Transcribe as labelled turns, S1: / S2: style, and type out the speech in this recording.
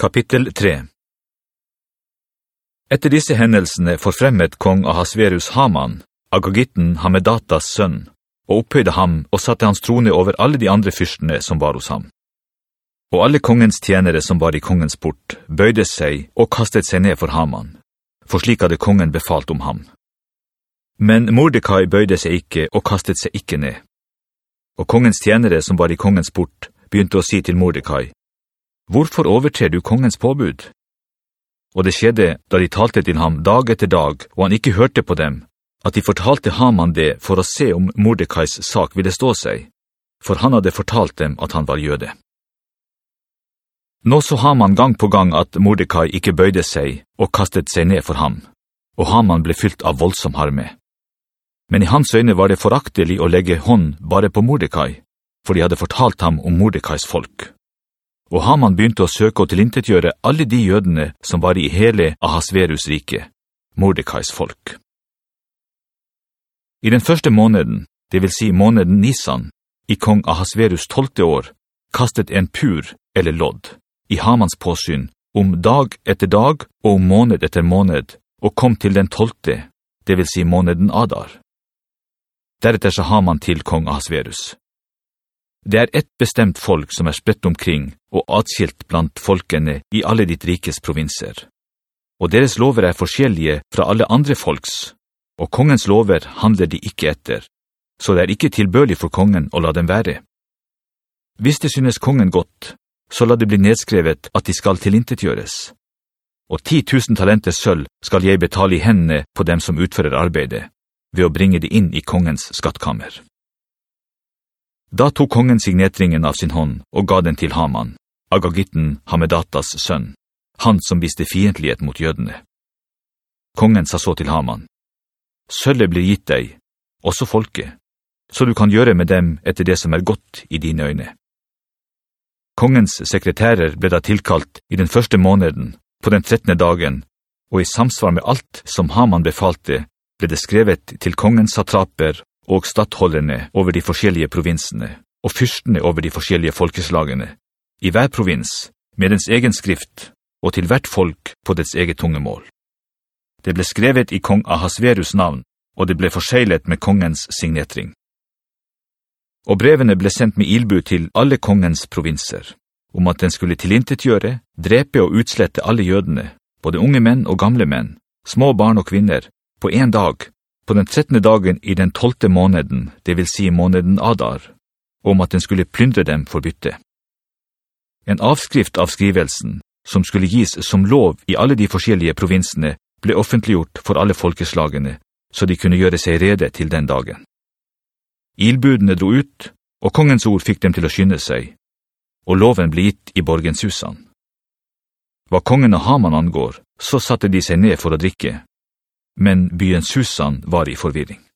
S1: Kapittel 3 Etter disse hendelsene forfremmet kong Ahasverus Haman, Agagitten Hamedatas sønn, og opphøyde ham og satte hans trone over alle de andre fyrstene som var hos ham. Og alle kongens tjenere som var i kongens port, bøyde seg og kastet seg ned for Haman, for slik hadde kongen befalt om ham. Men Mordecai bøyde seg ikke og kastet seg ikke ned. Og kongens tjenere som var i kongens port, begynte å si til Mordecai, Hvorfor overtrer du kongens påbud? Og det skjedde da de talte til ham dag etter dag, og han ikke hørte på dem, at de fortalte Haman det for å se om Mordekais sak ville stå seg, for han hadde fortalt dem at han var jøde. Nå så Haman gang på gang at Mordekai ikke bøyde seg og kastet seg ned for ham, og Haman ble fylt av voldsom harme. Men i hans øyne var det foraktelig å legge hånd bare på Mordekai, for de hadde fortalt ham om Mordekais folk og Haman begynte å søke å tilintetgjøre alle de jødene som var i hele Ahasverus rike, Mordekais folk. I den første måneden, det vil si måneden Nisan, i kong Ahasverus tolvte år, kastet en pur, eller lodd, i Hamans påsyn, om dag etter dag og om måned etter måned, og kom til den tolvte, det vil si måneden Adar. Deretter sa Haman til kong Ahasverus. Det er ett bestemt folk som er spredt omkring og atskilt blant folkene i alle ditt rikes provinser. Og deres lover er forskjellige fra alle andre folks, og kongens lover handler de ikke etter, så det er ikke tilbørlig for kongen å la dem være. Hvis det synes kongen godt, så la det bli nedskrevet at de skal tilintetgjøres. Og ti tusen talenter sølv skal jeg betale i hendene på dem som utfører arbeidet, ved å bringe det inn i kongens skattkammer. Da tok kongen signetringen av sin hånd og ga den til Haman, Agagitten Hamedatas sønn, han som viste fientlighet mot jødene. Kongen sa så til Haman, «Sølvet blir gitt deg, også folket, så du kan gjøre med dem etter det som er godt i dine øyne.» Kongens sekretærer ble da tilkalt i den første måneden, på den trettende dagen, og i samsvar med alt som Haman befalte, ble det skrevet til kongens satraper og stattholderne over de forskjellige provinsene, og fyrstene over de forskjellige folkeslagene, i hver provins, med dens egen skrift, og til hvert folk på dets eget tungemål. Det ble skrevet i kong Ahasverus navn, og det ble forseglet med kongens signetring. Og brevene ble sendt med ilbu til alle kongens provinser, om at den skulle tilintetgjøre, drepe og utslette alle jødene, både unge menn og gamle menn, små barn og kvinner, på en dag, på den trettende dagen i den tolvte måneden, det vil si måneden Adar, om at den skulle plyndre dem for bytte. En avskrift av skrivelsen, som skulle gis som lov i alle de forskjellige provinsene, ble offentliggjort for alle folkeslagene, så de kunne gjøre seg rede til den dagen. Ilbudene dro ut, og kongens ord fikk dem til å skynde seg, og loven ble gitt i borgens husene. Hva kongen og Haman angår, så satte de seg ned for å drikke, men byen Susan var i forvirring.